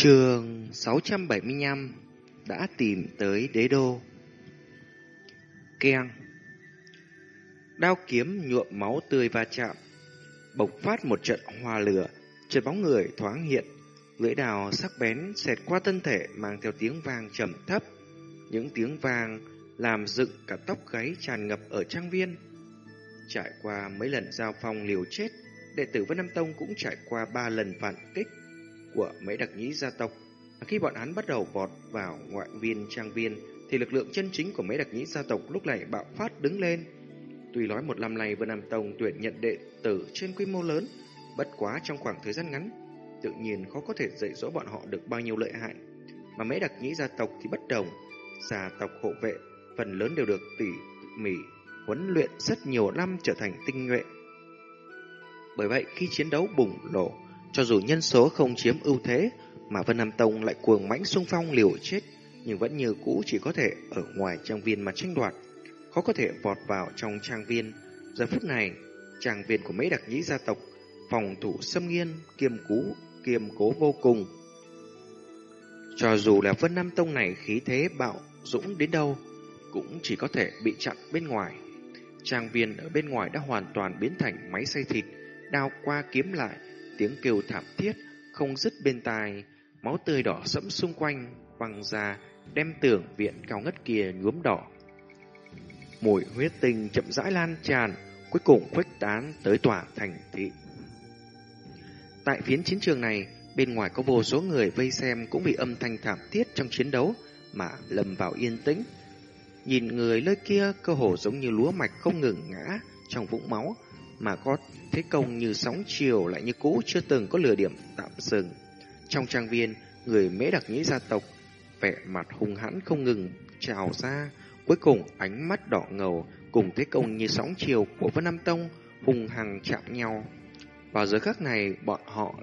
Trường 675 đã tìm tới đế đô. Keng Đao kiếm nhuộm máu tươi va chạm, bộc phát một trận hòa lửa, trận bóng người thoáng hiện, lưỡi đào sắc bén xẹt qua thân thể mang theo tiếng vang trầm thấp. Những tiếng vang làm dựng cả tóc gáy tràn ngập ở trang viên. Trải qua mấy lần giao phong liều chết, đệ tử Vân Nam Tông cũng trải qua ba lần phản kích của mấy đặc nhĩ gia tộc. Khi bọn hắn bắt đầu vọt vào ngoại viên trang viên, thì lực lượng chân chính của mấy đặc nhĩ gia tộc lúc này bạo phát đứng lên. Tuy nói một năm nay Vân Nam Tông tuyển nhận đệ tử trên quy mô lớn, bất quá trong khoảng thời gian ngắn, tự nhiên khó có thể dạy dỗ bọn họ được bao nhiêu lợi hại. Mà mấy đặc nhĩ gia tộc thì bất đồng, gia tộc hộ vệ phần lớn đều được tỉ mỉ huấn luyện rất nhiều năm trở thành tinh nhuệ. Bởi vậy khi chiến đấu bùng nổ, cho dù nhân số không chiếm ưu thế, mà Vân Nam Tông lại cuồng mãnh xung phong liều chết, nhưng vẫn như cũ chỉ có thể ở ngoài trang viên mà tranh đoạt, khó có thể vọt vào trong trang viên. Giờ phút này, trang viên của mấy đặc nhĩ gia tộc, phòng thủ xâm nghiên, kiêm cú, kiêm cố vô cùng. Cho dù là Vân Nam Tông này khí thế bạo dũng đến đâu, cũng chỉ có thể bị chặn bên ngoài. Trang viên ở bên ngoài đã hoàn toàn biến thành máy xay thịt, đao qua kiếm lại, tiếng kêu thảm thiết không dứt bên tai, máu tươi đỏ sẫm xung quanh văng ra, đem tường viện cao ngất kia nhuốm đỏ. Mùi huyết tinh chậm rãi lan tràn, cuối cùng khuếch tán tới tòa thành thị. Tại phiến chiến trường này, bên ngoài có vô số người vây xem cũng bị âm thanh thảm thiết trong chiến đấu mà lầm vào yên tĩnh. Nhìn người nơi kia cơ hồ giống như lúa mạch không ngừng ngã trong vũng máu, mà có thế công như sóng chiều lại như cũ chưa từng có lừa điểm tạm dừng. Trong trang viên, người mễ đặc nhĩ gia tộc, vẻ mặt hung hãn không ngừng trào ra, cuối cùng ánh mắt đỏ ngầu cùng thế công như sóng chiều của Vân Nam Tông hùng hằng chạm nhau. Vào giờ khắc này, bọn họ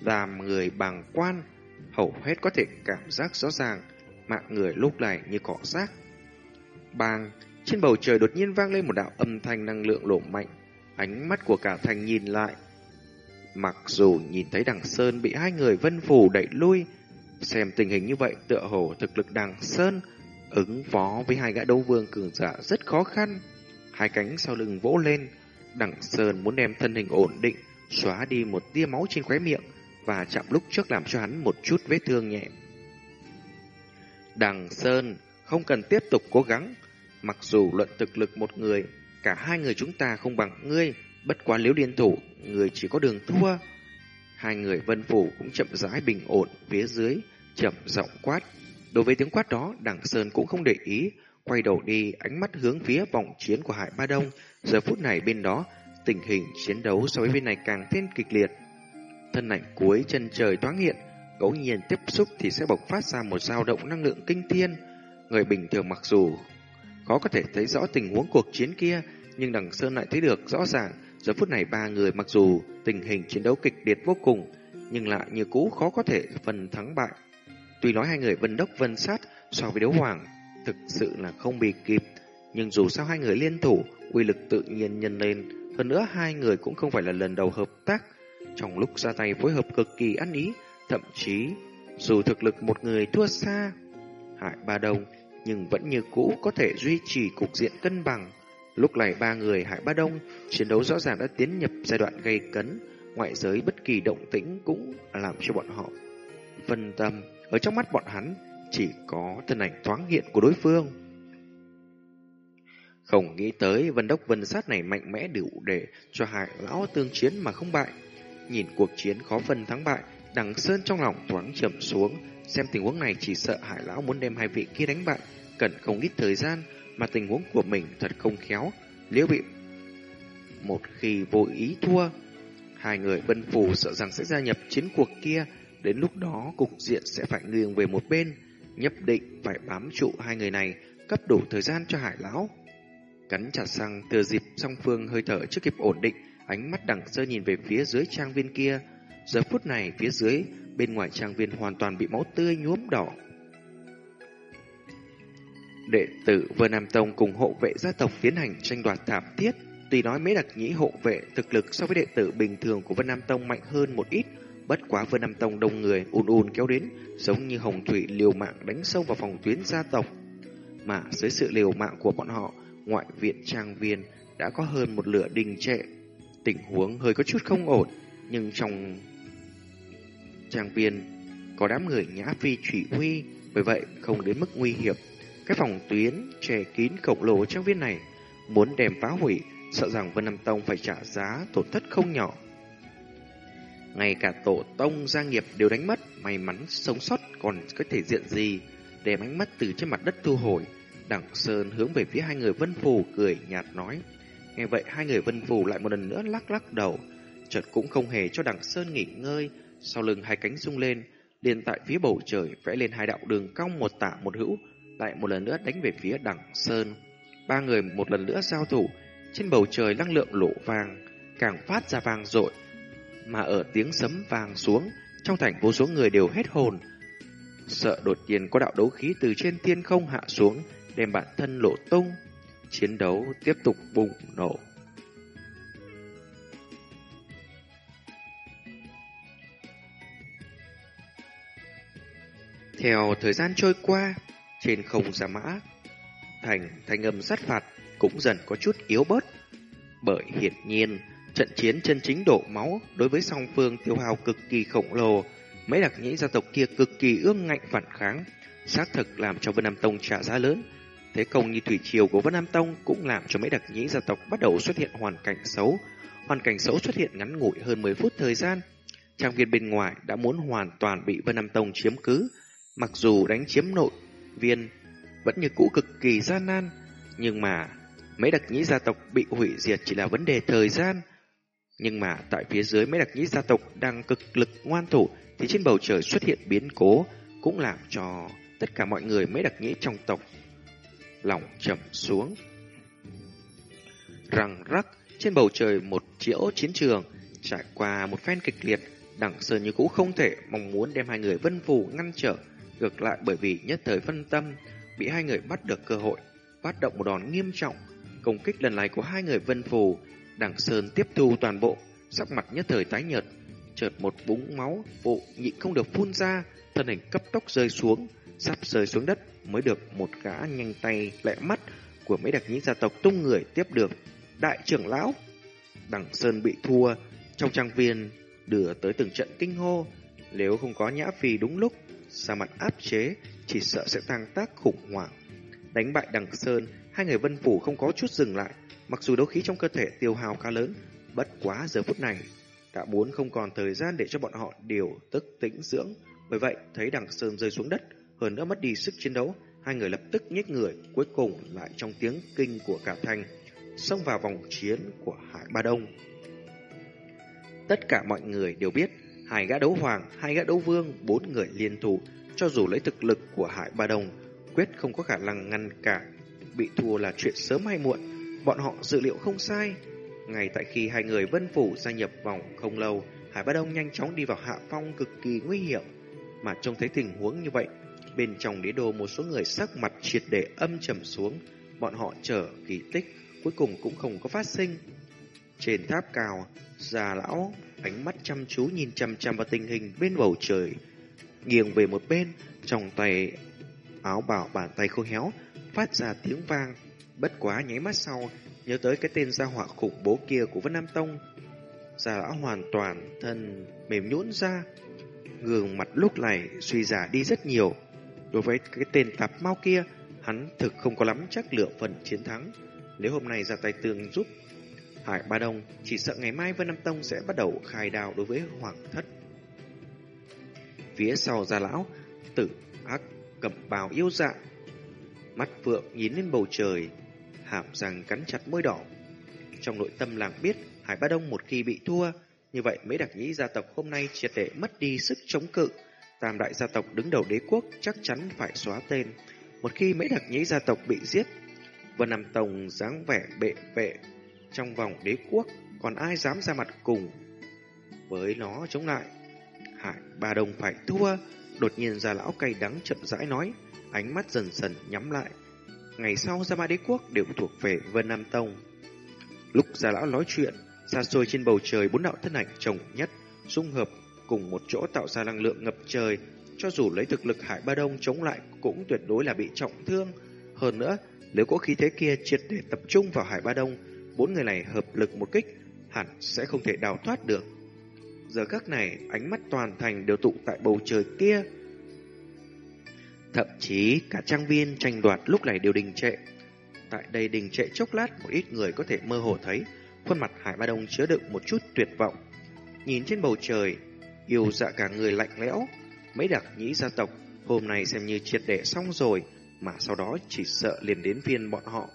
làm người bàng quan, hầu hết có thể cảm giác rõ ràng, mạng người lúc này như cỏ rác. Bàng, trên bầu trời đột nhiên vang lên một đạo âm thanh năng lượng lộ mạnh, ánh mắt của cả thành nhìn lại. Mặc dù nhìn thấy đằng Sơn bị hai người vân phủ đẩy lui, xem tình hình như vậy tựa hồ thực lực đằng Sơn ứng phó với hai gã đấu vương cường giả rất khó khăn. Hai cánh sau lưng vỗ lên, đằng Sơn muốn đem thân hình ổn định, xóa đi một tia máu trên khóe miệng và chạm lúc trước làm cho hắn một chút vết thương nhẹ. Đằng Sơn không cần tiếp tục cố gắng, mặc dù luận thực lực một người, cả hai người chúng ta không bằng ngươi, bất quá nếu liên thủ, người chỉ có đường thua. Hai người vân phủ cũng chậm rãi bình ổn phía dưới, chậm giọng quát. Đối với tiếng quát đó, Đảng Sơn cũng không để ý, quay đầu đi, ánh mắt hướng phía vòng chiến của Hải Ba Đông. Giờ phút này bên đó, tình hình chiến đấu so với bên này càng thêm kịch liệt. Thân ảnh cuối chân trời thoáng hiện, ngẫu nhiên tiếp xúc thì sẽ bộc phát ra một dao động năng lượng kinh thiên. Người bình thường mặc dù khó có thể thấy rõ tình huống cuộc chiến kia, nhưng đằng Sơn lại thấy được rõ ràng, giờ phút này ba người mặc dù tình hình chiến đấu kịch liệt vô cùng, nhưng lại như cũ khó có thể phần thắng bại. Tuy nói hai người vân đốc vân sát so với đấu hoàng, thực sự là không bị kịp, nhưng dù sao hai người liên thủ, uy lực tự nhiên nhân lên, hơn nữa hai người cũng không phải là lần đầu hợp tác, trong lúc ra tay phối hợp cực kỳ ăn ý, thậm chí dù thực lực một người thua xa, hại Ba Đông nhưng vẫn như cũ có thể duy trì cục diện cân bằng. Lúc này ba người Hải Ba Đông chiến đấu rõ ràng đã tiến nhập giai đoạn gây cấn, ngoại giới bất kỳ động tĩnh cũng làm cho bọn họ phân tâm. Ở trong mắt bọn hắn chỉ có thân ảnh thoáng hiện của đối phương. Không nghĩ tới vân đốc vân sát này mạnh mẽ đủ để cho hải lão tương chiến mà không bại. Nhìn cuộc chiến khó phân thắng bại, đằng sơn trong lòng thoáng chậm xuống, xem tình huống này chỉ sợ hải lão muốn đem hai vị kia đánh bại, cần không ít thời gian, mà tình huống của mình thật không khéo, nếu bị một khi vô ý thua, hai người vân phù sợ rằng sẽ gia nhập chiến cuộc kia, đến lúc đó cục diện sẽ phải nghiêng về một bên, nhất định phải bám trụ hai người này, cấp đủ thời gian cho hải lão. Cắn chặt răng thừa dịp song phương hơi thở chưa kịp ổn định, ánh mắt đằng sơ nhìn về phía dưới trang viên kia. Giờ phút này phía dưới, bên ngoài trang viên hoàn toàn bị máu tươi nhuốm đỏ. Đệ tử Vân Nam Tông cùng hộ vệ gia tộc tiến hành tranh đoạt thảm thiết. Tuy nói mấy đặc nhĩ hộ vệ thực lực so với đệ tử bình thường của Vân Nam Tông mạnh hơn một ít, Bất quá Vân Nam Tông đông người ùn ùn kéo đến, giống như hồng thủy liều mạng đánh sâu vào phòng tuyến gia tộc. Mà dưới sự liều mạng của bọn họ, ngoại viện trang viên đã có hơn một lửa đình trệ. Tình huống hơi có chút không ổn, nhưng trong trang viên có đám người nhã phi chỉ huy, bởi vậy không đến mức nguy hiểm. Cái phòng tuyến che kín khổng lồ trang viên này muốn đem phá hủy, sợ rằng Vân Nam Tông phải trả giá tổn thất không nhỏ. Ngay cả tổ tông gia nghiệp đều đánh mất, may mắn sống sót còn có thể diện gì, Để ánh mắt từ trên mặt đất thu hồi. Đặng Sơn hướng về phía hai người Vân Phù cười nhạt nói. Nghe vậy hai người Vân Phù lại một lần nữa lắc lắc đầu, chợt cũng không hề cho Đặng Sơn nghỉ ngơi, sau lưng hai cánh rung lên, liền tại phía bầu trời vẽ lên hai đạo đường cong một tả một hữu, lại một lần nữa đánh về phía đẳng Sơn. Ba người một lần nữa giao thủ, trên bầu trời năng lượng lộ vàng, càng phát ra vàng rội, mà ở tiếng sấm vàng xuống, trong thành vô số người đều hết hồn. Sợ đột nhiên có đạo đấu khí từ trên thiên không hạ xuống, đem bản thân lộ tung. Chiến đấu tiếp tục bùng nổ. Theo thời gian trôi qua, trên không giả mã, thành thanh âm sát phạt cũng dần có chút yếu bớt. Bởi hiển nhiên, trận chiến chân chính đổ máu đối với song phương tiêu hao cực kỳ khổng lồ, mấy đặc nhĩ gia tộc kia cực kỳ ương ngạnh phản kháng, xác thực làm cho Vân Nam Tông trả giá lớn. Thế công như thủy triều của Vân Nam Tông cũng làm cho mấy đặc nhĩ gia tộc bắt đầu xuất hiện hoàn cảnh xấu. Hoàn cảnh xấu xuất hiện ngắn ngủi hơn 10 phút thời gian. Trang viên bên ngoài đã muốn hoàn toàn bị Vân Nam Tông chiếm cứ. Mặc dù đánh chiếm nội viên vẫn như cũ cực kỳ gian nan, nhưng mà mấy đặc nhĩ gia tộc bị hủy diệt chỉ là vấn đề thời gian. Nhưng mà tại phía dưới mấy đặc nhĩ gia tộc đang cực lực ngoan thủ thì trên bầu trời xuất hiện biến cố cũng làm cho tất cả mọi người mấy đặc nhĩ trong tộc lòng trầm xuống. Răng rắc trên bầu trời một chiễu chiến trường trải qua một phen kịch liệt đẳng Sơn như cũ không thể mong muốn đem hai người vân phù ngăn trở ngược lại bởi vì nhất thời phân tâm bị hai người bắt được cơ hội phát động một đòn nghiêm trọng công kích lần này của hai người vân phù Đảng Sơn tiếp thu toàn bộ, sắc mặt nhất thời tái nhợt, chợt một búng máu vụ nhịn không được phun ra, thân hình cấp tốc rơi xuống, sắp rơi xuống đất mới được một gã nhanh tay lẹ mắt của mấy đặc nhĩ gia tộc tung người tiếp được. Đại trưởng lão, Đặng Sơn bị thua, trong trang viên đưa tới từng trận kinh hô, nếu không có nhã phi đúng lúc, ra mặt áp chế, chỉ sợ sẽ tăng tác khủng hoảng. Đánh bại Đặng Sơn, hai người vân phủ không có chút dừng lại, Mặc dù đấu khí trong cơ thể tiêu hao khá lớn, bất quá giờ phút này đã muốn không còn thời gian để cho bọn họ điều tức tĩnh dưỡng. Bởi vậy, thấy đằng sơn rơi xuống đất, hơn nữa mất đi sức chiến đấu, hai người lập tức nhếch người, cuối cùng lại trong tiếng kinh của cả thành, xông vào vòng chiến của Hải Ba Đông. Tất cả mọi người đều biết, hai gã đấu hoàng, hai gã đấu vương, bốn người liên thủ, cho dù lấy thực lực của Hải Ba Đông, quyết không có khả năng ngăn cản, bị thua là chuyện sớm hay muộn. Bọn họ dự liệu không sai. Ngay tại khi hai người vân phủ gia nhập vòng không lâu, Hải Ba Đông nhanh chóng đi vào hạ phong cực kỳ nguy hiểm. Mà trông thấy tình huống như vậy, bên trong đế đô một số người sắc mặt triệt để âm trầm xuống, bọn họ chờ kỳ tích, cuối cùng cũng không có phát sinh. Trên tháp cao, già lão ánh mắt chăm chú nhìn chăm chăm vào tình hình bên bầu trời, nghiêng về một bên, trong tay áo bảo bàn tay khô héo, phát ra tiếng vang. Bất quá nháy mắt sau, nhớ tới cái tên gia họa khủng bố kia của Vân Nam Tông. Gia lão hoàn toàn thân mềm nhũn ra, gương mặt lúc này suy giả đi rất nhiều. Đối với cái tên tạp mau kia, hắn thực không có lắm chắc lựa phần chiến thắng. Nếu hôm nay ra tay tường giúp Hải Ba Đông, chỉ sợ ngày mai Vân Nam Tông sẽ bắt đầu khai đào đối với Hoàng Thất. Phía sau gia lão, tử ác cầm bào yêu dạ, mắt phượng nhìn lên bầu trời, hàm răng cắn chặt môi đỏ. Trong nội tâm làng biết, Hải Ba Đông một khi bị thua, như vậy mấy đặc nhĩ gia tộc hôm nay triệt để mất đi sức chống cự. Tam đại gia tộc đứng đầu đế quốc chắc chắn phải xóa tên. Một khi mấy đặc nhĩ gia tộc bị giết, Vân Nam Tông dáng vẻ bệ vệ trong vòng đế quốc, còn ai dám ra mặt cùng với nó chống lại. Hải Ba Đông phải thua, đột nhiên già lão cay đắng chậm rãi nói, ánh mắt dần dần nhắm lại, ngày sau Gia Mã Đế Quốc đều thuộc về Vân Nam Tông. Lúc già Lão nói chuyện, xa xôi trên bầu trời bốn đạo thân ảnh chồng nhất, dung hợp cùng một chỗ tạo ra năng lượng ngập trời, cho dù lấy thực lực Hải Ba Đông chống lại cũng tuyệt đối là bị trọng thương. Hơn nữa, nếu có khí thế kia triệt để tập trung vào Hải Ba Đông, bốn người này hợp lực một kích, hẳn sẽ không thể đào thoát được. Giờ các này, ánh mắt toàn thành đều tụ tại bầu trời kia. Thậm chí cả trang viên tranh đoạt lúc này đều đình trệ. Tại đây đình trệ chốc lát, một ít người có thể mơ hồ thấy khuôn mặt Hải Ba Đông chứa đựng một chút tuyệt vọng. Nhìn trên bầu trời, yêu dạ cả người lạnh lẽo, mấy đặc nhĩ gia tộc hôm nay xem như triệt để xong rồi, mà sau đó chỉ sợ liền đến phiên bọn họ.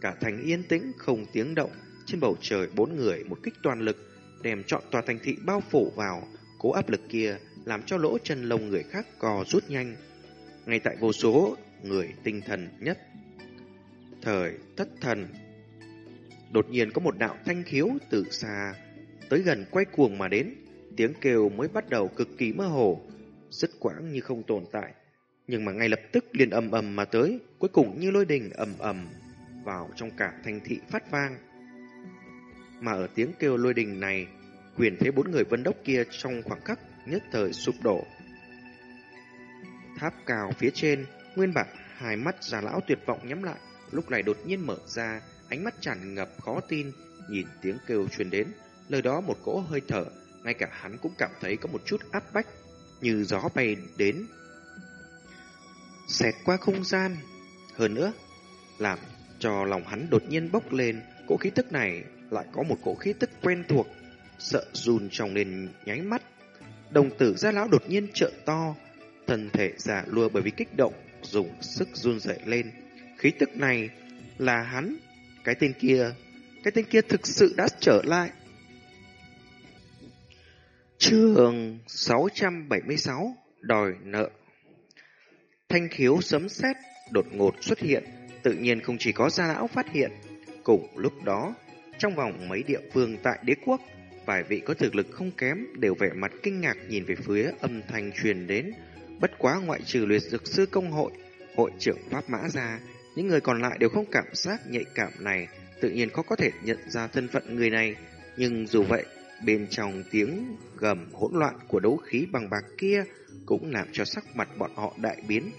Cả thành yên tĩnh không tiếng động, trên bầu trời bốn người một kích toàn lực, đem chọn tòa thành thị bao phủ vào, cố áp lực kia làm cho lỗ chân lông người khác cò rút nhanh. Ngay tại vô số người tinh thần nhất, thời thất thần. Đột nhiên có một đạo thanh khiếu từ xa tới gần quay cuồng mà đến, tiếng kêu mới bắt đầu cực kỳ mơ hồ, rất quãng như không tồn tại, nhưng mà ngay lập tức liền ầm ầm mà tới, cuối cùng như lôi đình ầm ầm vào trong cả thành thị phát vang. Mà ở tiếng kêu lôi đình này, quyền thế bốn người vân đốc kia trong khoảng khắc nhất thời sụp đổ. Tháp cao phía trên, nguyên bản hai mắt già lão tuyệt vọng nhắm lại, lúc này đột nhiên mở ra, ánh mắt tràn ngập khó tin, nhìn tiếng kêu truyền đến, lời đó một cỗ hơi thở, ngay cả hắn cũng cảm thấy có một chút áp bách, như gió bay đến. Xẹt qua không gian, hơn nữa, làm cho lòng hắn đột nhiên bốc lên, cỗ khí tức này lại có một cỗ khí tức quen thuộc, sợ run trong nền nháy mắt. Đồng tử gia lão đột nhiên trợ to, thân thể giả lùa bởi vì kích động, dùng sức run dậy lên. Khí tức này là hắn, cái tên kia, cái tên kia thực sự đã trở lại. Trường 676 Đòi nợ Thanh khiếu sấm sét đột ngột xuất hiện, tự nhiên không chỉ có gia lão phát hiện. Cùng lúc đó, trong vòng mấy địa phương tại đế quốc, vài vị có thực lực không kém đều vẻ mặt kinh ngạc nhìn về phía âm thanh truyền đến. Bất quá ngoại trừ luyện dược sư công hội, hội trưởng Pháp Mã ra, những người còn lại đều không cảm giác nhạy cảm này, tự nhiên khó có thể nhận ra thân phận người này. Nhưng dù vậy, bên trong tiếng gầm hỗn loạn của đấu khí bằng bạc kia cũng làm cho sắc mặt bọn họ đại biến.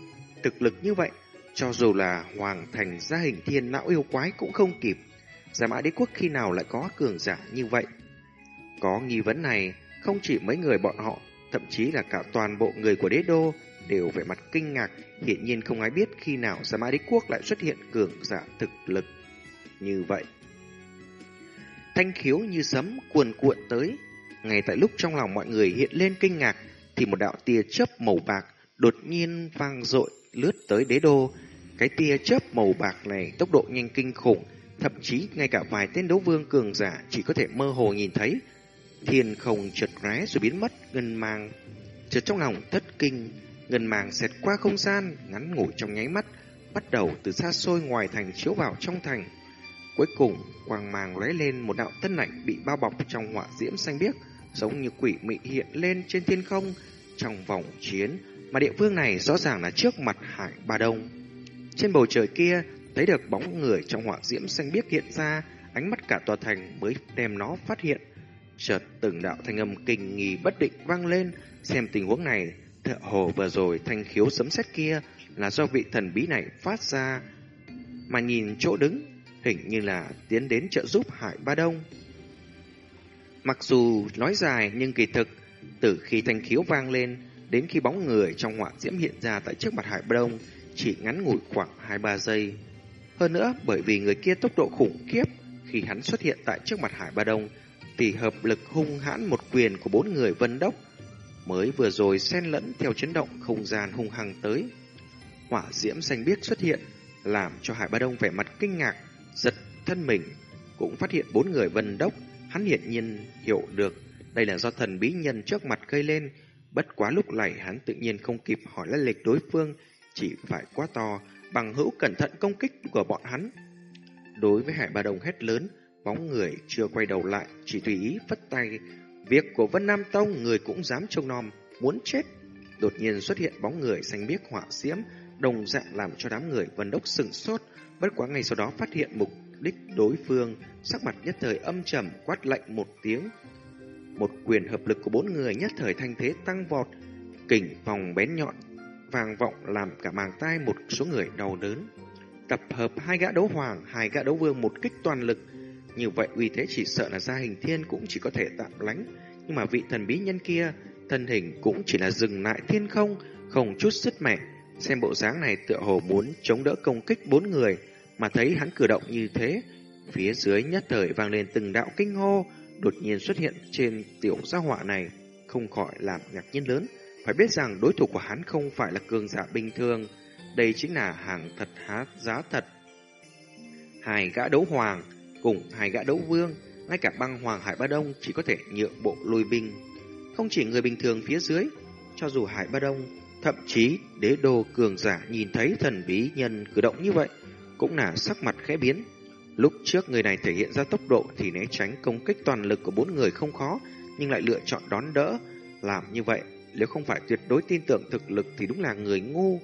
Thực lực như vậy, cho dù là hoàng thành gia hình thiên não yêu quái cũng không kịp. Giả mã đế quốc khi nào lại có cường giả như vậy? Có nghi vấn này, không chỉ mấy người bọn họ, thậm chí là cả toàn bộ người của đế đô đều vẻ mặt kinh ngạc, hiện nhiên không ai biết khi nào Giả mã đế quốc lại xuất hiện cường giả thực lực như vậy. Thanh khiếu như sấm cuồn cuộn tới, ngay tại lúc trong lòng mọi người hiện lên kinh ngạc, thì một đạo tia chớp màu bạc đột nhiên vang dội lướt tới đế đô. Cái tia chớp màu bạc này tốc độ nhanh kinh khủng, thậm chí ngay cả vài tên đấu vương cường giả chỉ có thể mơ hồ nhìn thấy. Thiên không chợt ré rồi biến mất, ngân mang. Chợt trong lòng thất kinh, ngân mang xẹt qua không gian, ngắn ngủi trong nháy mắt, bắt đầu từ xa xôi ngoài thành chiếu vào trong thành. Cuối cùng, quang mang lóe lên một đạo tân ảnh bị bao bọc trong hỏa diễm xanh biếc, giống như quỷ mị hiện lên trên thiên không trong vòng chiến, mà địa phương này rõ ràng là trước mặt Hải Ba Đông. Trên bầu trời kia, thấy được bóng người trong hỏa diễm xanh biếc hiện ra, ánh mắt cả tòa thành mới đem nó phát hiện. Chợt từng đạo thanh âm kinh nghi bất định vang lên, xem tình huống này, thợ hồ vừa rồi thanh khiếu sấm sét kia là do vị thần bí này phát ra. Mà nhìn chỗ đứng, hình như là tiến đến trợ giúp Hải Ba Đông. Mặc dù nói dài nhưng kỳ thực, từ khi thanh khiếu vang lên, đến khi bóng người trong họa diễm hiện ra tại trước mặt Hải Ba Đông, chỉ ngắn ngủi khoảng 2-3 giây. Hơn nữa, bởi vì người kia tốc độ khủng khiếp, khi hắn xuất hiện tại trước mặt Hải Ba Đông, thì hợp lực hung hãn một quyền của bốn người vân đốc, mới vừa rồi xen lẫn theo chấn động không gian hung hăng tới. Hỏa diễm xanh biếc xuất hiện, làm cho Hải Ba Đông vẻ mặt kinh ngạc, giật thân mình, cũng phát hiện bốn người vân đốc, hắn hiện nhiên hiểu được đây là do thần bí nhân trước mặt gây lên, bất quá lúc này hắn tự nhiên không kịp hỏi lai lịch đối phương, chỉ phải quá to, bằng hữu cẩn thận công kích của bọn hắn. Đối với Hải Ba Đồng hét lớn, bóng người chưa quay đầu lại, chỉ tùy ý phất tay. Việc của Vân Nam Tông người cũng dám trông nom, muốn chết. Đột nhiên xuất hiện bóng người xanh biếc họa diễm, đồng dạng làm cho đám người Vân Đốc sừng sốt, bất quá ngay sau đó phát hiện mục đích đối phương, sắc mặt nhất thời âm trầm quát lạnh một tiếng. Một quyền hợp lực của bốn người nhất thời thanh thế tăng vọt, kình phòng bén nhọn, vàng vọng làm cả màng tai một số người đau đớn. Tập hợp hai gã đấu hoàng, hai gã đấu vương một kích toàn lực. Như vậy uy thế chỉ sợ là gia hình thiên cũng chỉ có thể tạm lánh. Nhưng mà vị thần bí nhân kia, thân hình cũng chỉ là dừng lại thiên không, không chút sức mẻ. Xem bộ dáng này tựa hồ muốn chống đỡ công kích bốn người, mà thấy hắn cử động như thế. Phía dưới nhất thời vang lên từng đạo kinh hô, đột nhiên xuất hiện trên tiểu gia họa này, không khỏi làm ngạc nhiên lớn. Phải biết rằng đối thủ của hắn không phải là cường giả bình thường, đây chính là hàng thật há giá thật. Hai gã đấu hoàng cùng hai gã đấu vương, ngay cả băng hoàng Hải Ba Đông chỉ có thể nhượng bộ lùi binh. Không chỉ người bình thường phía dưới, cho dù Hải Ba Đông, thậm chí đế đô cường giả nhìn thấy thần bí nhân cử động như vậy, cũng là sắc mặt khẽ biến. Lúc trước người này thể hiện ra tốc độ thì né tránh công kích toàn lực của bốn người không khó, nhưng lại lựa chọn đón đỡ. Làm như vậy, nếu không phải tuyệt đối tin tưởng thực lực thì đúng là người ngu.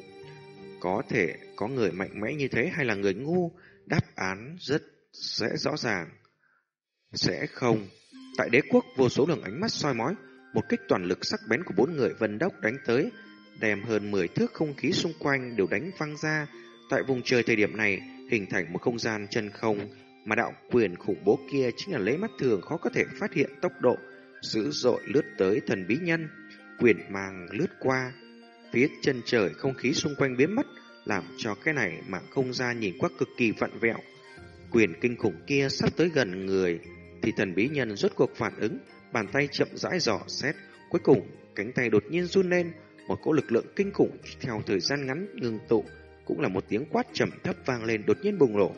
Có thể có người mạnh mẽ như thế hay là người ngu, đáp án rất sẽ rõ ràng. Sẽ không. Tại đế quốc vô số lượng ánh mắt soi mói, một kích toàn lực sắc bén của bốn người vân đốc đánh tới, đem hơn 10 thước không khí xung quanh đều đánh văng ra. Tại vùng trời thời điểm này, hình thành một không gian chân không, mà đạo quyền khủng bố kia chính là lấy mắt thường khó có thể phát hiện tốc độ, dữ dội lướt tới thần bí nhân. Quyền mang lướt qua, phía chân trời không khí xung quanh biến mất, làm cho cái này mạng không gian nhìn qua cực kỳ vặn vẹo. Quyền kinh khủng kia sắp tới gần người, thì thần bí nhân rốt cuộc phản ứng, bàn tay chậm rãi dò xét, cuối cùng cánh tay đột nhiên run lên, một cỗ lực lượng kinh khủng theo thời gian ngắn ngừng tụ, cũng là một tiếng quát trầm thấp vang lên đột nhiên bùng nổ.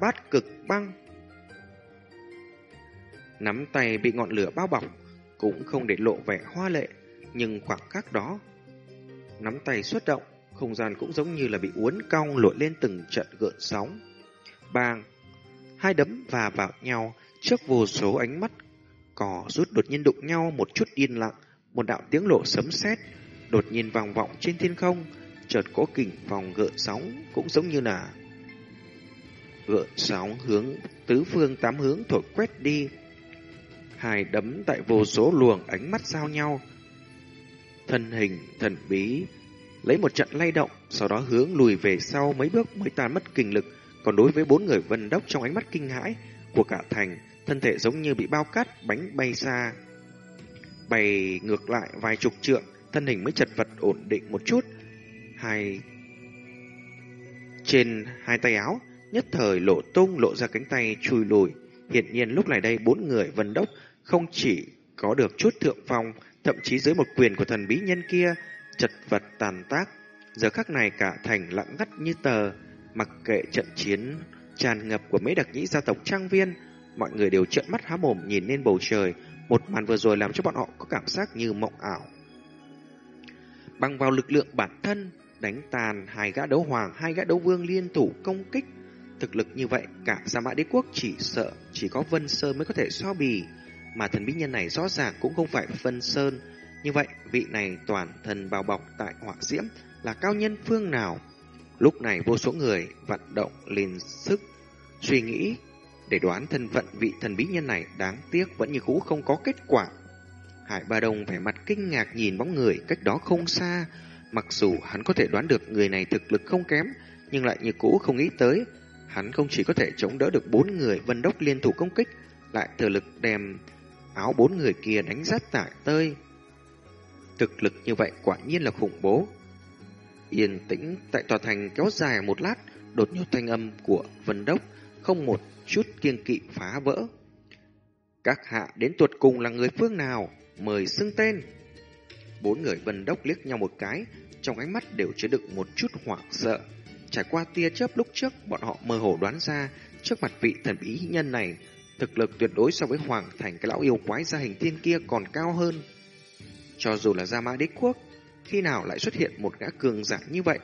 Bát cực băng. Nắm tay bị ngọn lửa bao bọc, cũng không để lộ vẻ hoa lệ, nhưng khoảng khắc đó, nắm tay xuất động, không gian cũng giống như là bị uốn cong lội lên từng trận gợn sóng. Bang, hai đấm và vào nhau trước vô số ánh mắt cỏ rút đột nhiên đụng nhau một chút yên lặng, một đạo tiếng lộ sấm sét đột nhiên vang vọng trên thiên không, chợt có kình phòng gợn sóng cũng giống như là gợn sóng hướng tứ phương tám hướng thổi quét đi. Hai đấm tại vô số luồng ánh mắt giao nhau. Thân hình thần bí lấy một trận lay động, sau đó hướng lùi về sau mấy bước mới tan mất kinh lực. Còn đối với bốn người vân đốc trong ánh mắt kinh hãi của cả thành, thân thể giống như bị bao cát bánh bay xa. Bay ngược lại vài chục trượng, thân hình mới chật vật ổn định một chút. Hai trên hai tay áo nhất thời lộ tung lộ ra cánh tay chui lùi. Hiện nhiên lúc này đây bốn người vân đốc không chỉ có được chút thượng phong, thậm chí dưới một quyền của thần bí nhân kia, chật vật tàn tác. Giờ khắc này cả thành lặng ngắt như tờ, mặc kệ trận chiến tràn ngập của mấy đặc nhĩ gia tộc trang viên, mọi người đều trợn mắt há mồm nhìn lên bầu trời, một màn vừa rồi làm cho bọn họ có cảm giác như mộng ảo. Bằng vào lực lượng bản thân, đánh tàn hai gã đấu hoàng, hai gã đấu vương liên thủ công kích. Thực lực như vậy, cả Sa Mã Đế Quốc chỉ sợ chỉ có Vân Sơn mới có thể so bì, mà thần bí nhân này rõ ràng cũng không phải Vân Sơn. Như vậy, vị này toàn thần bào bọc tại hỏa diễm là cao nhân phương nào? Lúc này vô số người vận động lên sức suy nghĩ để đoán thân phận vị thần bí nhân này đáng tiếc vẫn như cũ không có kết quả. Hải Ba Đông vẻ mặt kinh ngạc nhìn bóng người cách đó không xa, mặc dù hắn có thể đoán được người này thực lực không kém, nhưng lại như cũ không nghĩ tới, hắn không chỉ có thể chống đỡ được bốn người vân đốc liên thủ công kích, lại thừa lực đem áo bốn người kia đánh rát tả tơi. Thực lực như vậy quả nhiên là khủng bố. Yên tĩnh tại tòa thành kéo dài một lát, đột nhiên thanh âm của vân đốc, không một chút kiêng kỵ phá vỡ. Các hạ đến tuột cùng là người phương nào? Mời xưng tên. Bốn người vân đốc liếc nhau một cái, trong ánh mắt đều chứa đựng một chút hoảng sợ. Trải qua tia chớp lúc trước, bọn họ mơ hồ đoán ra, trước mặt vị thần bí nhân này, thực lực tuyệt đối so với Hoàng Thành cái lão yêu quái gia hình thiên kia còn cao hơn. Cho dù là Gia Mã Đế Quốc, khi nào lại xuất hiện một gã cường giả như vậy?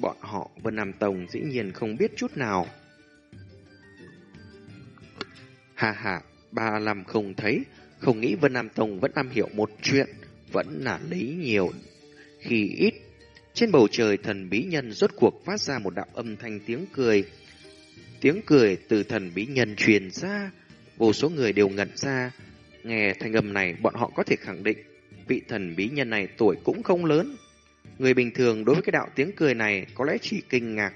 Bọn họ Vân Nam Tông dĩ nhiên không biết chút nào. Hà hà, ba làm không thấy, không nghĩ Vân Nam Tông vẫn am hiểu một chuyện, vẫn là lấy nhiều khi ít. Trên bầu trời thần bí nhân rốt cuộc phát ra một đạo âm thanh tiếng cười. Tiếng cười từ thần bí nhân truyền ra, vô số người đều ngẩn ra, Nghe thanh âm này, bọn họ có thể khẳng định vị thần bí nhân này tuổi cũng không lớn. Người bình thường đối với cái đạo tiếng cười này có lẽ chỉ kinh ngạc.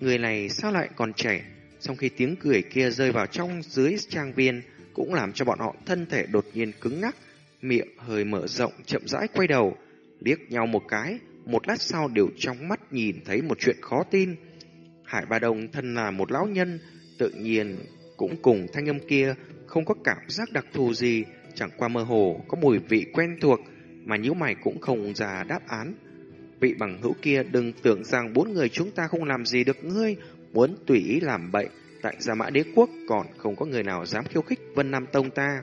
Người này sao lại còn trẻ? Sau khi tiếng cười kia rơi vào trong dưới trang viên cũng làm cho bọn họ thân thể đột nhiên cứng ngắc, miệng hơi mở rộng chậm rãi quay đầu, liếc nhau một cái, một lát sau đều trong mắt nhìn thấy một chuyện khó tin. Hải Ba Đông thân là một lão nhân, tự nhiên cũng cùng thanh âm kia không có cảm giác đặc thù gì, chẳng qua mơ hồ có mùi vị quen thuộc mà nhíu mày cũng không ra đáp án. Vị bằng hữu kia đừng tưởng rằng bốn người chúng ta không làm gì được ngươi, muốn tùy ý làm bậy, tại Gia Mã Đế Quốc còn không có người nào dám khiêu khích Vân Nam Tông ta.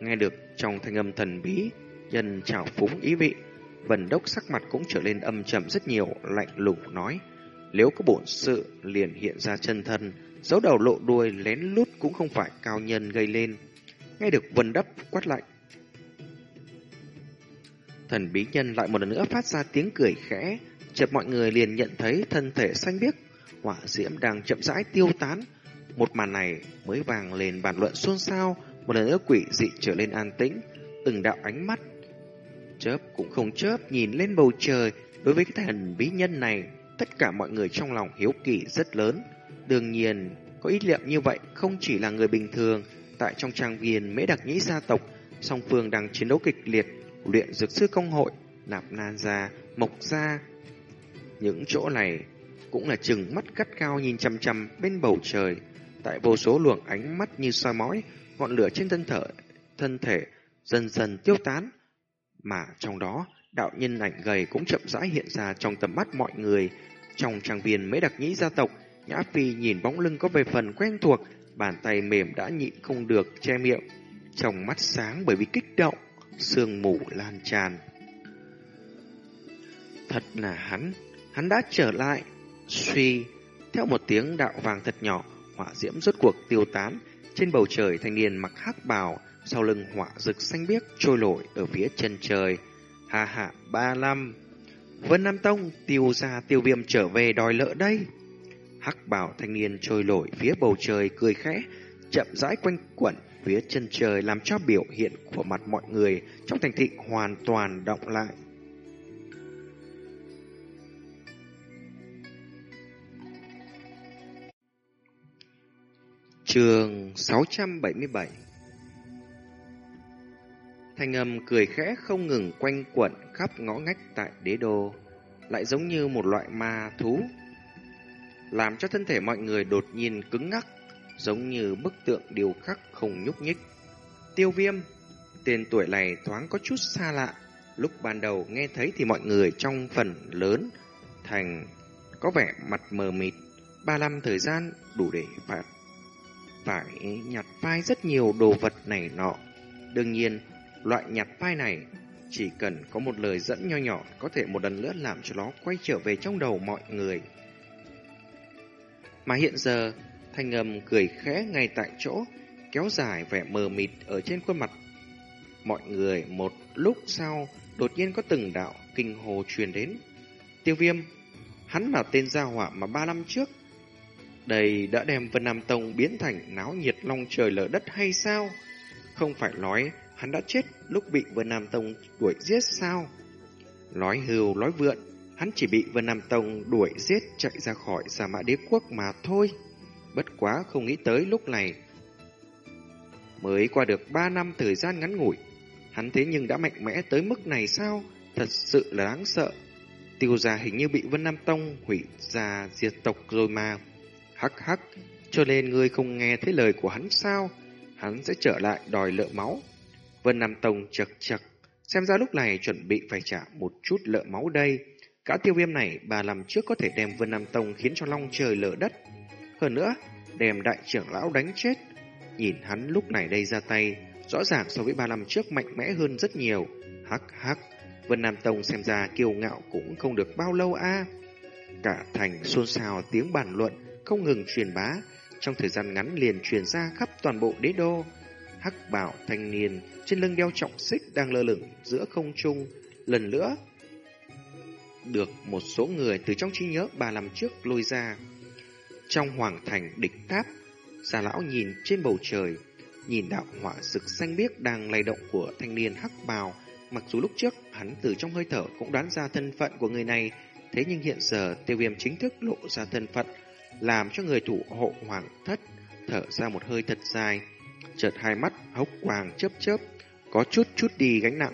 Nghe được trong thanh âm thần bí, nhân trào phúng ý vị, Vân Đốc sắc mặt cũng trở lên âm trầm rất nhiều, lạnh lùng nói. Nếu có bổn sự liền hiện ra chân thân, dấu đầu lộ đuôi lén lút cũng không phải cao nhân gây lên. Nghe được Vân Đốc quát lạnh. Thần bí nhân lại một lần nữa phát ra tiếng cười khẽ, chợt mọi người liền nhận thấy thân thể xanh biếc, hỏa diễm đang chậm rãi tiêu tán. Một màn này mới vàng lên bàn luận xôn xao, một lần nữa quỷ dị trở lên an tĩnh, từng đạo ánh mắt chớp cũng không chớp nhìn lên bầu trời, đối với cái thần bí nhân này, tất cả mọi người trong lòng hiếu kỳ rất lớn. Đương nhiên, có ý niệm như vậy không chỉ là người bình thường, tại trong trang viên Mễ Đặc Nhĩ gia tộc, song phương đang chiến đấu kịch liệt, luyện dược sư công hội, nạp nan gia, mộc gia. Những chỗ này cũng là chừng mắt cắt cao nhìn chăm chăm bên bầu trời, tại vô số luồng ánh mắt như soi mói, ngọn lửa trên thân thể, thân thể dần dần tiêu tán, mà trong đó đạo nhân ảnh gầy cũng chậm rãi hiện ra trong tầm mắt mọi người. Trong trang viên mấy đặc nhĩ gia tộc, Nhã Phi nhìn bóng lưng có về phần quen thuộc, bàn tay mềm đã nhịn không được che miệng, trong mắt sáng bởi vì kích động, sương mù lan tràn. Thật là hắn, hắn đã trở lại, suy, theo một tiếng đạo vàng thật nhỏ, hỏa diễm rốt cuộc tiêu tán, trên bầu trời thanh niên mặc hắc bào, sau lưng hỏa rực xanh biếc trôi nổi ở phía chân trời. Hà hạ ba năm. Vân Nam Tông tiêu ra tiêu viêm trở về đòi lỡ đây. Hắc bảo thanh niên trôi nổi phía bầu trời cười khẽ, chậm rãi quanh quẩn phía chân trời làm cho biểu hiện của mặt mọi người trong thành thị hoàn toàn động lại. Trường 677 Thanh âm cười khẽ không ngừng quanh quẩn khắp ngõ ngách tại đế đô, lại giống như một loại ma thú, làm cho thân thể mọi người đột nhiên cứng ngắc, giống như bức tượng điều khắc không nhúc nhích. Tiêu viêm, tên tuổi này thoáng có chút xa lạ, lúc ban đầu nghe thấy thì mọi người trong phần lớn thành có vẻ mặt mờ mịt, ba năm thời gian đủ để phạt phải nhặt phai rất nhiều đồ vật này nọ. Đương nhiên, Loại nhặt vai này chỉ cần có một lời dẫn nho nhỏ có thể một lần nữa làm cho nó quay trở về trong đầu mọi người. Mà hiện giờ, thanh âm cười khẽ ngay tại chỗ, kéo dài vẻ mờ mịt ở trên khuôn mặt. Mọi người một lúc sau, đột nhiên có từng đạo kinh hồ truyền đến. Tiêu viêm, hắn là tên gia hỏa mà ba năm trước. Đây đã đem Vân Nam Tông biến thành náo nhiệt long trời lở đất hay sao? Không phải nói hắn đã chết lúc bị Vân Nam Tông đuổi giết sao? Nói hưu nói vượn, hắn chỉ bị Vân Nam Tông đuổi giết chạy ra khỏi Sa Mã Đế Quốc mà thôi. Bất quá không nghĩ tới lúc này. Mới qua được 3 năm thời gian ngắn ngủi, hắn thế nhưng đã mạnh mẽ tới mức này sao? Thật sự là đáng sợ. Tiêu gia hình như bị Vân Nam Tông hủy ra diệt tộc rồi mà. Hắc hắc, cho nên ngươi không nghe thấy lời của hắn sao? Hắn sẽ trở lại đòi lợ máu. Vân Nam Tông chật chật, xem ra lúc này chuẩn bị phải trả một chút lợ máu đây. Cả tiêu viêm này bà làm trước có thể đem Vân Nam Tông khiến cho long trời lở đất. Hơn nữa, đem đại trưởng lão đánh chết. Nhìn hắn lúc này đây ra tay, rõ ràng so với ba năm trước mạnh mẽ hơn rất nhiều. Hắc hắc, Vân Nam Tông xem ra kiêu ngạo cũng không được bao lâu a. Cả thành xôn xao tiếng bàn luận không ngừng truyền bá, trong thời gian ngắn liền truyền ra khắp toàn bộ đế đô. Hắc bảo thanh niên trên lưng đeo trọng xích đang lơ lửng giữa không trung, lần nữa được một số người từ trong trí nhớ bà làm trước lôi ra. Trong hoàng thành địch tháp, già lão nhìn trên bầu trời, nhìn đạo họa sực xanh biếc đang lay động của thanh niên hắc bào. Mặc dù lúc trước hắn từ trong hơi thở cũng đoán ra thân phận của người này, thế nhưng hiện giờ tiêu viêm chính thức lộ ra thân phận, làm cho người thủ hộ hoàng thất thở ra một hơi thật dài. Chợt hai mắt hốc quàng chớp chớp, có chút chút đi gánh nặng.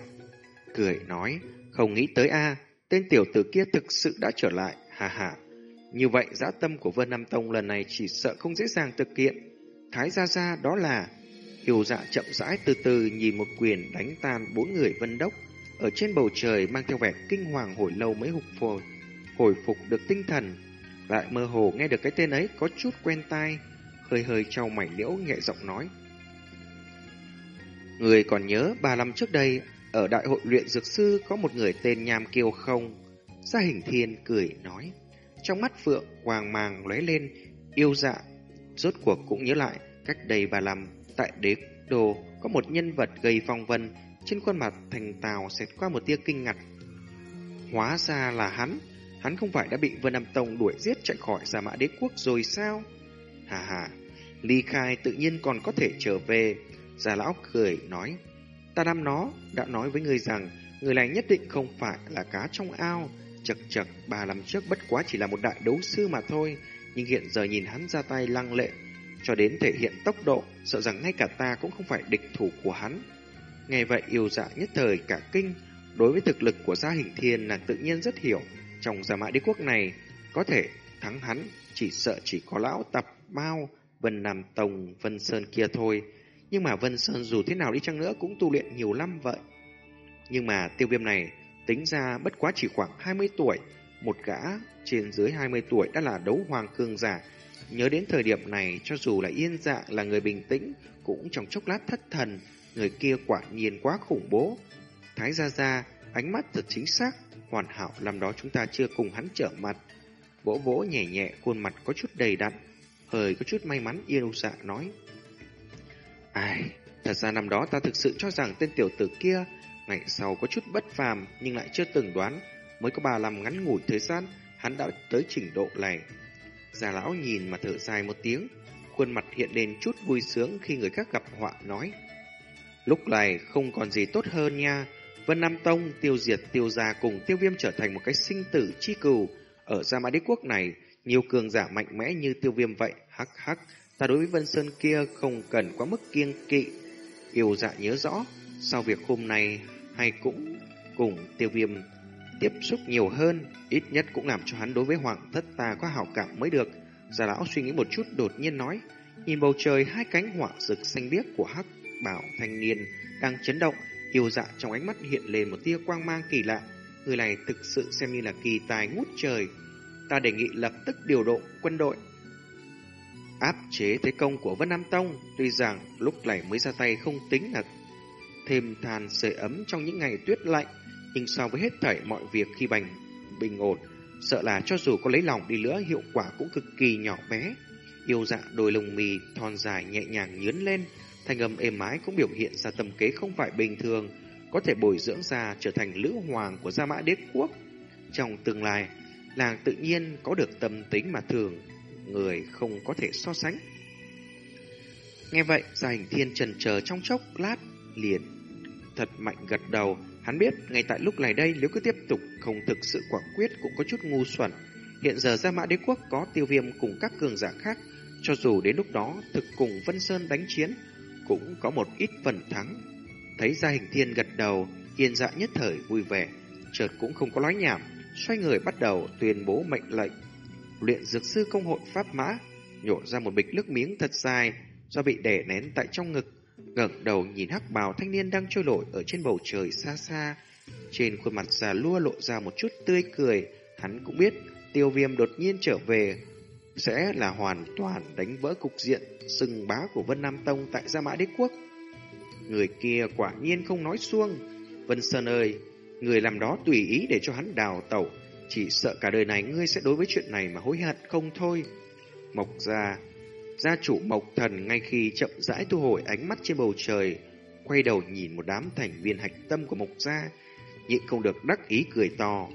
Cười nói, không nghĩ tới a tên tiểu tử kia thực sự đã trở lại, hà hà. Như vậy dã tâm của Vân Nam Tông lần này chỉ sợ không dễ dàng thực hiện. Thái gia gia đó là Yêu dạ chậm rãi từ từ nhìn một quyền đánh tan bốn người vân đốc ở trên bầu trời mang theo vẻ kinh hoàng hồi lâu mới hục phổi, hồi phục được tinh thần. Lại mơ hồ nghe được cái tên ấy có chút quen tai, hơi hơi trao mảnh liễu nhẹ giọng nói. Người còn nhớ ba năm trước đây, ở đại hội luyện dược sư có một người tên Nham Kiêu không? Gia hình thiên cười nói. Trong mắt Phượng hoàng màng lóe lên, yêu dạ, rốt cuộc cũng nhớ lại cách đây ba năm tại đế đồ có một nhân vật gây phong vân, trên khuôn mặt thành tào xẹt qua một tia kinh ngạc. Hóa ra là hắn, hắn không phải đã bị Vân Nam Tông đuổi giết chạy khỏi Gia Mã Đế Quốc rồi sao? Hà hà, ly khai tự nhiên còn có thể trở về. Già lão cười nói, ta đam nó đã nói với người rằng người này nhất định không phải là cá trong ao. Chật chật, bà làm trước bất quá chỉ là một đại đấu sư mà thôi, nhưng hiện giờ nhìn hắn ra tay lăng lệ, cho đến thể hiện tốc độ, sợ rằng ngay cả ta cũng không phải địch thủ của hắn. Nghe vậy yêu dạ nhất thời cả kinh, đối với thực lực của gia hình thiên nàng tự nhiên rất hiểu, trong giả mã đế quốc này, có thể thắng hắn, chỉ sợ chỉ có lão tập bao, Vân Nam Tông, Vân Sơn kia thôi. Nhưng mà Vân Sơn dù thế nào đi chăng nữa cũng tu luyện nhiều năm vậy. Nhưng mà tiêu viêm này tính ra bất quá chỉ khoảng 20 tuổi, một gã trên dưới 20 tuổi đã là đấu hoàng cương giả, Nhớ đến thời điểm này, cho dù là yên dạ là người bình tĩnh, cũng trong chốc lát thất thần, người kia quả nhiên quá khủng bố. Thái Gia Gia, ánh mắt thật chính xác, hoàn hảo làm đó chúng ta chưa cùng hắn trở mặt. Vỗ vỗ nhẹ nhẹ, khuôn mặt có chút đầy đặn, hơi có chút may mắn yêu dạ nói. Ai, thật ra năm đó ta thực sự cho rằng tên tiểu tử kia ngày sau có chút bất phàm nhưng lại chưa từng đoán mới có bà làm ngắn ngủi thời gian hắn đã tới trình độ này Già lão nhìn mà thở dài một tiếng, khuôn mặt hiện lên chút vui sướng khi người khác gặp họa nói. Lúc này không còn gì tốt hơn nha, Vân Nam Tông tiêu diệt tiêu gia cùng tiêu viêm trở thành một cái sinh tử chi cừu. Ở Gia Mã Đế Quốc này, nhiều cường giả mạnh mẽ như tiêu viêm vậy, hắc hắc, ta đối với Vân Sơn kia không cần quá mức kiêng kỵ. Yêu dạ nhớ rõ, sau việc hôm nay hay cũng cùng tiêu viêm tiếp xúc nhiều hơn, ít nhất cũng làm cho hắn đối với hoàng thất ta có hảo cảm mới được. Già lão suy nghĩ một chút đột nhiên nói, nhìn bầu trời hai cánh hỏa rực xanh biếc của hắc bảo thanh niên đang chấn động, yêu dạ trong ánh mắt hiện lên một tia quang mang kỳ lạ. Người này thực sự xem như là kỳ tài ngút trời. Ta đề nghị lập tức điều độ quân đội. Áp chế thế công của Vân Nam Tông, tuy rằng lúc này mới ra tay không tính là thêm than sưởi ấm trong những ngày tuyết lạnh, nhưng so với hết thảy mọi việc khi bành bình ổn, sợ là cho dù có lấy lòng đi nữa hiệu quả cũng cực kỳ nhỏ bé. Yêu dạ đôi lồng mì thon dài nhẹ nhàng nhướn lên, thanh âm êm ái cũng biểu hiện ra tầm kế không phải bình thường, có thể bồi dưỡng ra trở thành lữ hoàng của Gia Mã Đế Quốc. Trong tương lai, làng tự nhiên có được tâm tính mà thường, người không có thể so sánh. Nghe vậy, gia hình thiên trần chờ trong chốc lát, liền thật mạnh gật đầu, Hắn biết, ngay tại lúc này đây, nếu cứ tiếp tục không thực sự quả quyết cũng có chút ngu xuẩn. Hiện giờ Gia Mã Đế Quốc có tiêu viêm cùng các cường giả khác, cho dù đến lúc đó thực cùng Vân Sơn đánh chiến, cũng có một ít phần thắng. Thấy Gia Hình Thiên gật đầu, yên dạ nhất thời vui vẻ, chợt cũng không có nói nhảm, xoay người bắt đầu tuyên bố mệnh lệnh. Luyện dược sư công hội Pháp Mã, nhổ ra một bịch nước miếng thật dài, do bị đè nén tại trong ngực, ngẩng đầu nhìn hắc bào thanh niên đang trôi nổi ở trên bầu trời xa xa. Trên khuôn mặt già lua lộ ra một chút tươi cười, hắn cũng biết tiêu viêm đột nhiên trở về sẽ là hoàn toàn đánh vỡ cục diện sừng bá của Vân Nam Tông tại Gia Mã Đế Quốc. Người kia quả nhiên không nói xuông. Vân Sơn ơi, người làm đó tùy ý để cho hắn đào tẩu. Chỉ sợ cả đời này ngươi sẽ đối với chuyện này mà hối hận không thôi. Mộc ra Gia chủ Mộc Thần ngay khi chậm rãi thu hồi ánh mắt trên bầu trời, quay đầu nhìn một đám thành viên hạch tâm của Mộc Gia, nhịn không được đắc ý cười to.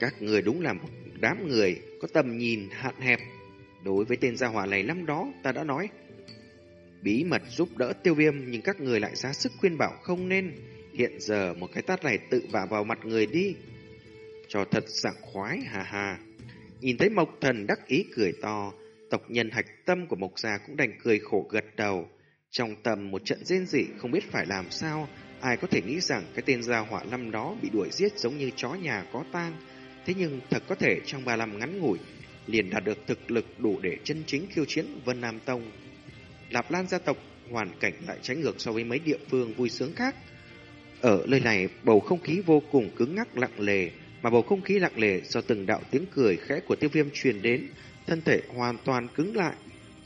Các người đúng là một đám người có tầm nhìn hạn hẹp. Đối với tên gia hỏa này năm đó ta đã nói, bí mật giúp đỡ tiêu viêm nhưng các người lại ra sức khuyên bảo không nên. Hiện giờ một cái tát này tự vả vào mặt người đi. Cho thật sảng khoái, hà hà. Nhìn thấy Mộc Thần đắc ý cười to, tộc nhân hạch tâm của Mộc Gia cũng đành cười khổ gật đầu. Trong tầm một trận rên rỉ không biết phải làm sao, ai có thể nghĩ rằng cái tên gia họa năm đó bị đuổi giết giống như chó nhà có tang. Thế nhưng thật có thể trong ba năm ngắn ngủi, liền đạt được thực lực đủ để chân chính khiêu chiến Vân Nam Tông. Lạp Lan gia tộc hoàn cảnh lại trái ngược so với mấy địa phương vui sướng khác. Ở nơi này, bầu không khí vô cùng cứng ngắc lặng lề, mà bầu không khí lặng lề do từng đạo tiếng cười khẽ của tiêu viêm truyền đến, thân thể hoàn toàn cứng lại,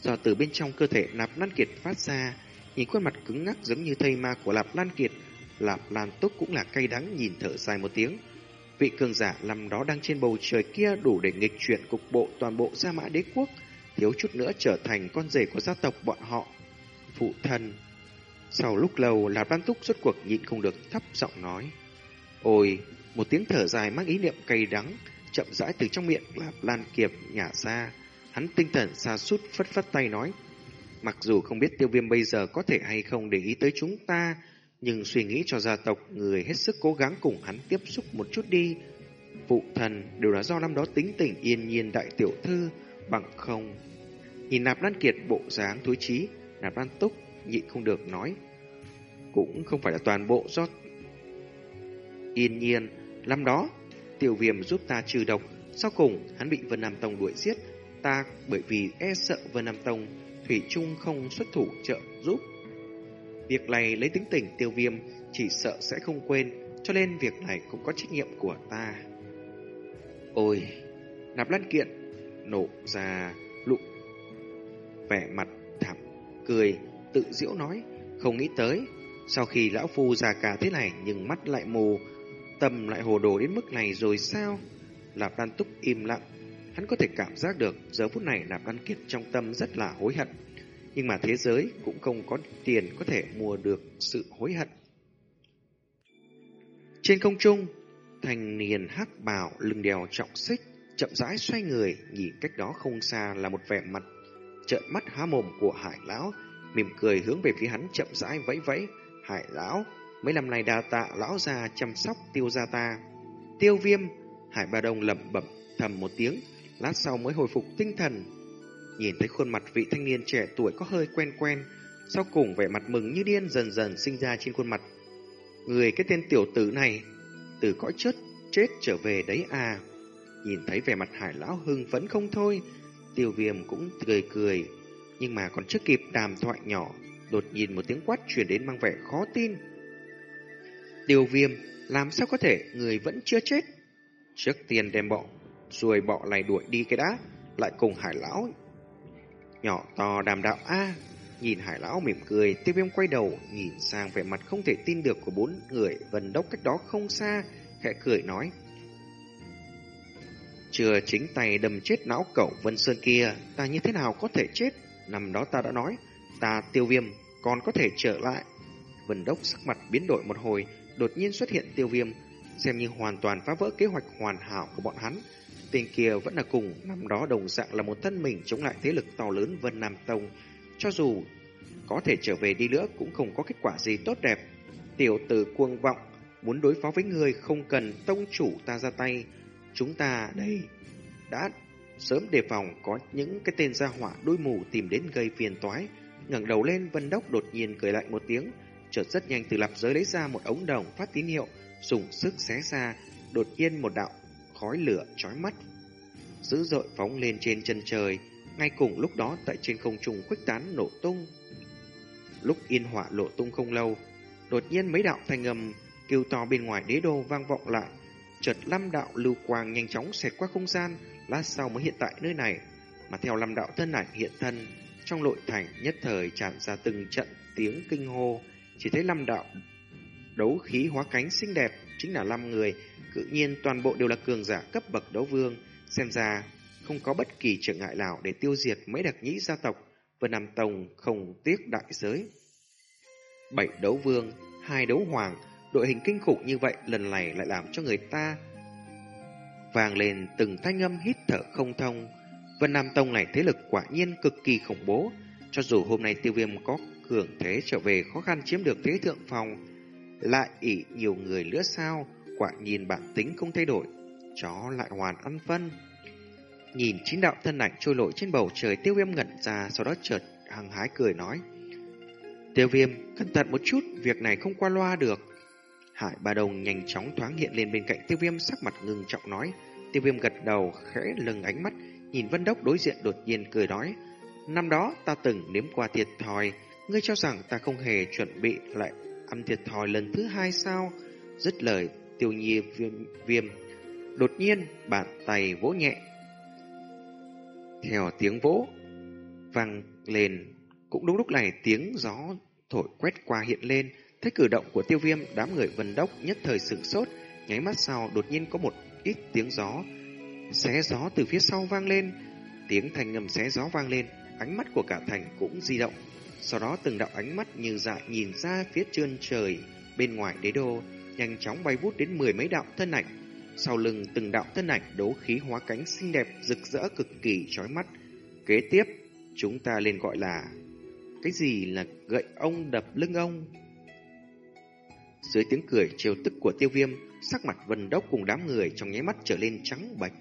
do từ bên trong cơ thể Lạp Lan Kiệt phát ra, nhìn khuôn mặt cứng ngắc giống như thây ma của Lạp Lan Kiệt, Lạp Lan Túc cũng là cay đắng nhìn thở dài một tiếng. Vị cường giả nằm đó đang trên bầu trời kia đủ để nghịch chuyển cục bộ toàn bộ Gia Mã Đế Quốc, thiếu chút nữa trở thành con rể của gia tộc bọn họ. Phụ thân. Sau lúc lâu, Lạp Lan Túc rốt cuộc nhịn không được thấp giọng nói. Ôi, một tiếng thở dài mang ý niệm cay đắng, chậm rãi từ trong miệng Lạp Lan Kiệp nhả ra. Hắn tinh thần xa sút phất phất tay nói. Mặc dù không biết tiêu viêm bây giờ có thể hay không để ý tới chúng ta, nhưng suy nghĩ cho gia tộc người hết sức cố gắng cùng hắn tiếp xúc một chút đi. Phụ thần đều là do năm đó tính tình yên nhiên đại tiểu thư, bằng không. Nhìn nạp lan kiệt bộ dáng thối trí, nạp lan túc nhịn không được nói. Cũng không phải là toàn bộ do yên nhiên. Năm đó, tiểu viêm giúp ta trừ độc, sau cùng hắn bị Vân Nam Tông đuổi giết. Ta bởi vì e sợ Vân Nam Tông, Thủy Trung không xuất thủ trợ giúp Việc này lấy tính tình tiêu viêm chỉ sợ sẽ không quên, cho nên việc này cũng có trách nhiệm của ta. Ôi, nạp lan kiện, nổ ra lụ, vẻ mặt thảm, cười, tự diễu nói, không nghĩ tới. Sau khi lão phu già cả thế này nhưng mắt lại mù, tâm lại hồ đồ đến mức này rồi sao? Lạp Lan Túc im lặng, hắn có thể cảm giác được giờ phút này Lạp Lan Kiệt trong tâm rất là hối hận nhưng mà thế giới cũng không có tiền có thể mua được sự hối hận. Trên không trung, thành niên hắc bào lưng đèo trọng xích, chậm rãi xoay người, nhìn cách đó không xa là một vẻ mặt trợn mắt há mồm của hải lão, mỉm cười hướng về phía hắn chậm rãi vẫy vẫy. Hải lão, mấy năm nay đa tạ lão già chăm sóc tiêu gia ta. Tiêu viêm, hải ba đông lẩm bẩm thầm một tiếng, lát sau mới hồi phục tinh thần, Nhìn thấy khuôn mặt vị thanh niên trẻ tuổi có hơi quen quen, sau cùng vẻ mặt mừng như điên dần dần sinh ra trên khuôn mặt. Người cái tên tiểu tử này, từ cõi chết, chết trở về đấy à. Nhìn thấy vẻ mặt hải lão hưng phấn không thôi, tiêu viêm cũng cười cười, nhưng mà còn chưa kịp đàm thoại nhỏ, đột nhiên một tiếng quát truyền đến mang vẻ khó tin. Tiêu viêm, làm sao có thể người vẫn chưa chết? Trước tiên đem bọ, rồi bọ lại đuổi đi cái đá, lại cùng hải lão Nhỏ to đàm đạo A, Nhìn hải lão mỉm cười, Tiêu viêm quay đầu, Nhìn sang vẻ mặt không thể tin được của bốn người Vân đốc cách đó không xa, Khẽ cười nói, Chưa chính tay đâm chết não cậu Vân Sơn kia, Ta như thế nào có thể chết? Năm đó ta đã nói, Ta tiêu viêm, còn có thể trở lại. Vân đốc sắc mặt biến đổi một hồi, Đột nhiên xuất hiện tiêu viêm, Xem như hoàn toàn phá vỡ kế hoạch hoàn hảo của bọn hắn Tên kia vẫn là cùng năm đó đồng dạng là một thân mình chống lại thế lực to lớn Vân Nam Tông. Cho dù có thể trở về đi nữa cũng không có kết quả gì tốt đẹp. Tiểu tử cuồng vọng, muốn đối phó với người không cần tông chủ ta ra tay. Chúng ta đây đã sớm đề phòng có những cái tên gia hỏa đôi mù tìm đến gây phiền toái. ngẩng đầu lên Vân Đốc đột nhiên cười lại một tiếng, chợt rất nhanh từ lạp giới lấy ra một ống đồng phát tín hiệu, dùng sức xé ra, đột nhiên một đạo khói lửa chói mắt. Dữ dội phóng lên trên chân trời, ngay cùng lúc đó tại trên không trung khuếch tán nổ tung. Lúc yên họa lộ tung không lâu, đột nhiên mấy đạo thanh âm kêu to bên ngoài đế đô vang vọng lại, chợt lăm đạo lưu quang nhanh chóng xẹt qua không gian, lát sau mới hiện tại nơi này, mà theo lăm đạo thân ảnh hiện thân, trong nội thành nhất thời tràn ra từng trận tiếng kinh hô, chỉ thấy lăm đạo đấu khí hóa cánh xinh đẹp chính là năm người, cự nhiên toàn bộ đều là cường giả cấp bậc đấu vương, xem ra không có bất kỳ trở ngại nào để tiêu diệt mấy đặc nhĩ gia tộc, Vân Nam Tông không tiếc đại giới. Bảy đấu vương, hai đấu hoàng, đội hình kinh khủng như vậy lần này lại làm cho người ta vang lên từng thanh âm hít thở không thông. Vân Nam Tông này thế lực quả nhiên cực kỳ khủng bố, cho dù hôm nay tiêu viêm có cường thế trở về khó khăn chiếm được thế thượng phòng. Lại ỷ nhiều người nữa sao, quả nhìn bản tính không thay đổi, chó lại hoàn ăn phân. Nhìn chín đạo thân ảnh trôi nổi trên bầu trời tiêu viêm ngẩn ra, sau đó chợt hằng hái cười nói. Tiêu viêm, cẩn thận một chút, việc này không qua loa được. Hải Ba Đồng nhanh chóng thoáng hiện lên bên cạnh tiêu viêm sắc mặt ngưng trọng nói. Tiêu viêm gật đầu, khẽ lừng ánh mắt, nhìn Vân Đốc đối diện đột nhiên cười nói. Năm đó ta từng nếm qua thiệt thòi, ngươi cho rằng ta không hề chuẩn bị lại ăn thiệt thòi lần thứ hai sao? Dứt lời, tiêu nhi viêm, viêm. Đột nhiên, bàn tay vỗ nhẹ. Theo tiếng vỗ, vang lên. Cũng đúng lúc này tiếng gió thổi quét qua hiện lên. Thấy cử động của tiêu viêm, đám người vân đốc nhất thời sửng sốt. Nháy mắt sau, đột nhiên có một ít tiếng gió. Xé gió từ phía sau vang lên. Tiếng thành ngầm xé gió vang lên. Ánh mắt của cả thành cũng di động. Sau đó từng đạo ánh mắt như dại nhìn ra phía trơn trời bên ngoài đế đô, nhanh chóng bay vút đến mười mấy đạo thân ảnh. Sau lưng từng đạo thân ảnh đấu khí hóa cánh xinh đẹp rực rỡ cực kỳ chói mắt. Kế tiếp, chúng ta lên gọi là cái gì là gậy ông đập lưng ông? Dưới tiếng cười trêu tức của tiêu viêm, sắc mặt vân đốc cùng đám người trong nháy mắt trở lên trắng bạch.